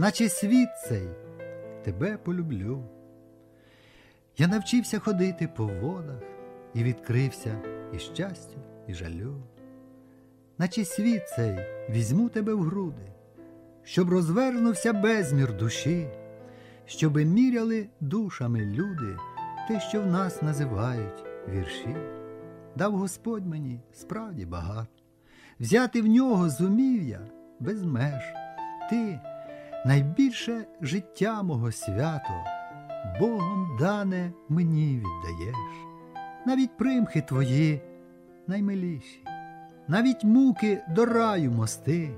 наче світ цей тебе полюблю. Я навчився ходити по водах і відкрився і щастю, і жалю, наче світ цей візьму тебе в груди, щоб розвернувся безмір душі, щоби міряли душами люди те, що в нас називають вірші. Дав Господь мені справді багато, взяти в нього зумів я без меж. Ти найбільше життя мого свято, Богом дане мені віддаєш, навіть примхи твої наймиліші, навіть муки до раю мости.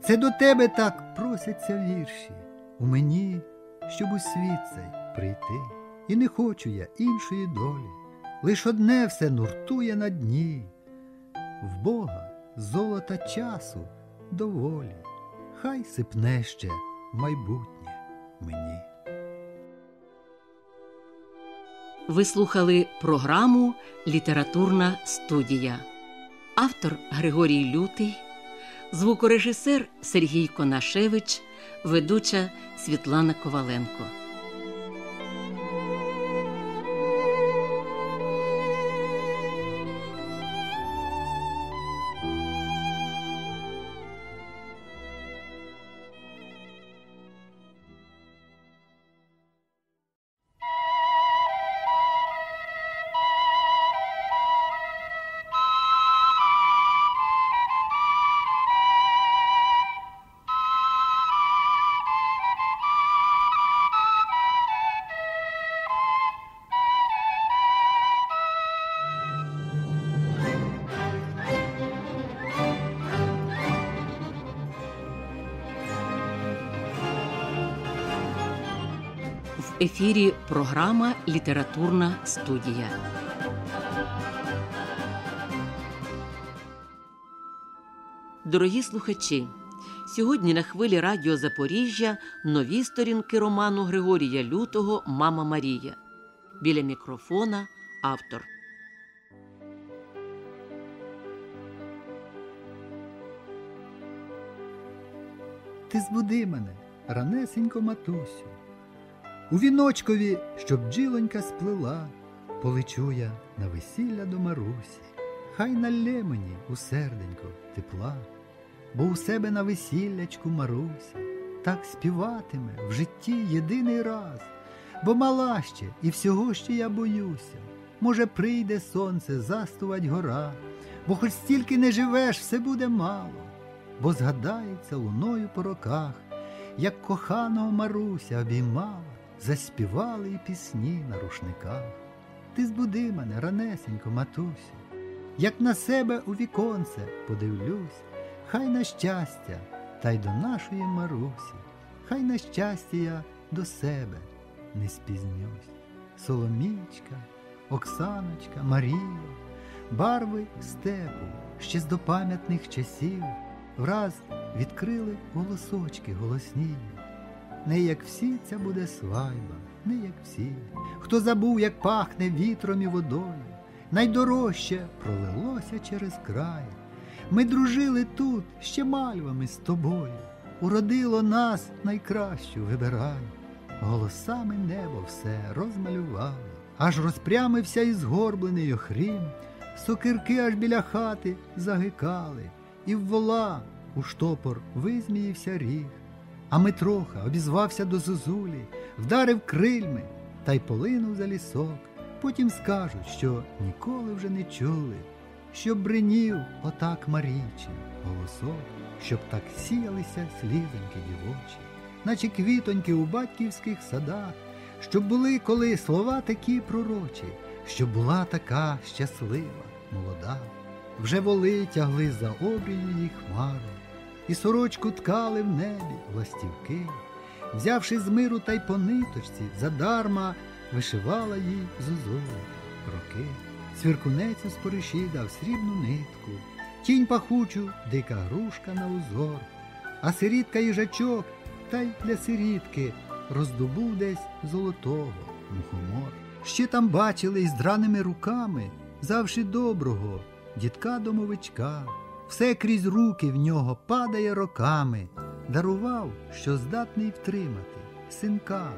Це до тебе так просяться вірші. У мені, щоб у світ цей прийти. І не хочу я іншої долі, лиш одне все нуртує на дні, в Бога золота часу доволі, хай сипне ще майбутнє мені. Ви слухали програму Літературна студія. Автор Григорій Лютий, звукорежисер Сергій Конашевич, ведуча Світлана Коваленко. Ефірі програма Літературна студія. Дорогі слухачі. Сьогодні на хвилі Радіо Запоріжжя нові сторінки роману Григорія Лютого Мама Марія. Біля мікрофона автор. Ти збуди мене, ранесенько матусю. У віночкові, щоб бджілонька сплила, полечу я на весілля до Марусі, хай налє мені у серденько тепла, бо у себе на весіллячку Маруся так співатиме в житті єдиний раз, бо мала ще і всього ще я боюся. Може, прийде сонце, застувать гора, бо хоч стільки не живеш, все буде мало, бо згадається луною по роках, як коханого Маруся обіймала заспівали й пісні на рушниках. Ти збуди мене ранесенько, матусю, як на себе у віконце подивлюсь, хай на щастя, та й до нашої Марусі, хай на щастя я до себе не спізнюсь. Соломічка, Оксаночка, Марія, барви степу ще з допам'ятних часів враз відкрили голосочки голосні. Не як всі ця буде свайба, не як всі, хто забув, як пахне вітром і водою, найдорожче пролилося через край. Ми дружили тут ще мальвами з тобою, уродило нас найкращу вибирай. Голосами небо все розмалювали, аж розпрямився і згорблений охрім, сокирки аж біля хати загикали, і в вола у штопор визміївся ріг. А Митроха обізвався до зозулі, вдарив крильми та й полинув за лісок. Потім скажуть, що ніколи вже не чули, щоб бринів отак Марійчин голосок, щоб так сіялися слізоньки дівочі, наче квітоньки у батьківських садах, щоб були коли слова такі пророчі, щоб була така щаслива, молода. Вже воли тягли за обрію її хмару і сорочку ткали в небі ластівки, взявши з миру та й по ниточці, задарма вишивала їй зозулю роки. Свіркунець спориші дав срібну нитку, тінь пахучу, дика грушка на узор, а сирітка їжачок та й для сирітки роздобув десь золотого мухомор. Ще там бачили із драними руками, завжди доброго, дітка домовичка все крізь руки в нього падає роками, дарував, що здатний втримати синка,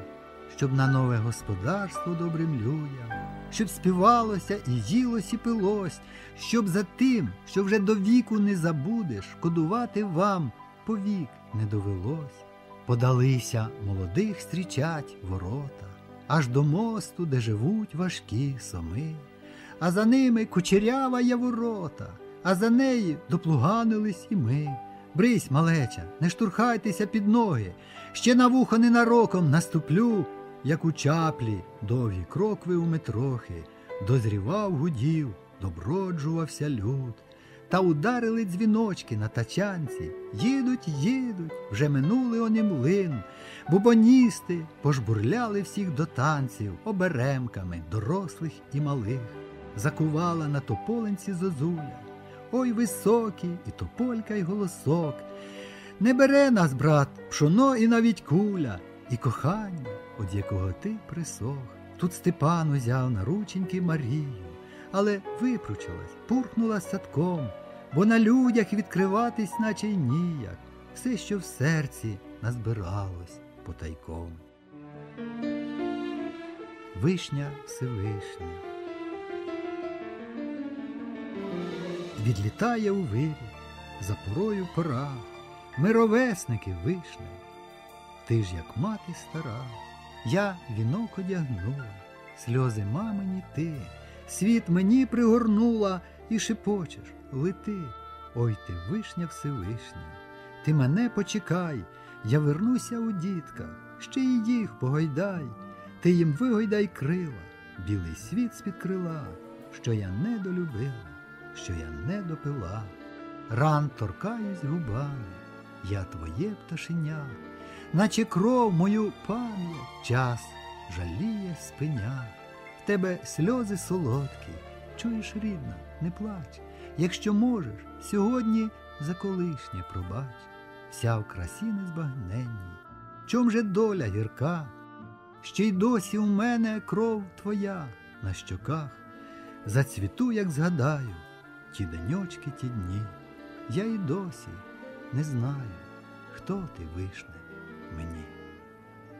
щоб на нове господарство добрим людям, щоб співалося і їлось, і пилось, щоб за тим, що вже до віку не забудеш, шкодувати вам повік не довелось. Подалися молодих стрічать ворота, аж до мосту, де живуть важкі соми, а за ними кучерява є ворота, а за неї доплуганились і ми. Брись, малеча, не штурхайтеся під ноги, ще на вухо ненароком наступлю, як у чаплі, довгі крокви у метрохи, дозрівав гудів, доброджувався люд. Та ударили дзвіночки на тачанці, їдуть, їдуть, вже минули вони млин, бубоністи пожбурляли всіх до танців оберемками дорослих і малих, закувала на тополенці зозуля. Ой високий, і тополька, й голосок. Не бере нас, брат, пшоно і навіть куля, і кохання, од якого ти присох. Тут Степан узяв на рученьки Марію, але випручилась, пурхнула садком, бо на людях відкриватись, наче й ніяк, все, що в серці назбиралось потайком. Вишня Всевишня. Відлітає у вирі, за порою пора, ми ровесники вишни. Ти ж, як мати стара, я вінок одягнула, сльози мамині ти, світ мені пригорнула і шепочеш, лети. Ой ти вишня Всевишня, ти мене почекай, я вернуся у дітках, ще й їх погойдай, ти їм вигойдай крила, білий світ з-під крила, що я не долюбила що я не допила, ран торкаюсь губами, я твоє пташеня, наче кров мою пам'ять, час жаліє спиня, в тебе сльози солодкі, чуєш, рідна, не плач, якщо можеш, сьогодні за колишнє пробач, вся в красі незбагненній, чом же доля гірка, ще й досі у мене кров твоя на щоках, зацвіту, як згадаю ті деньочки, ті дні, я й досі не знаю, хто ти вишне мені.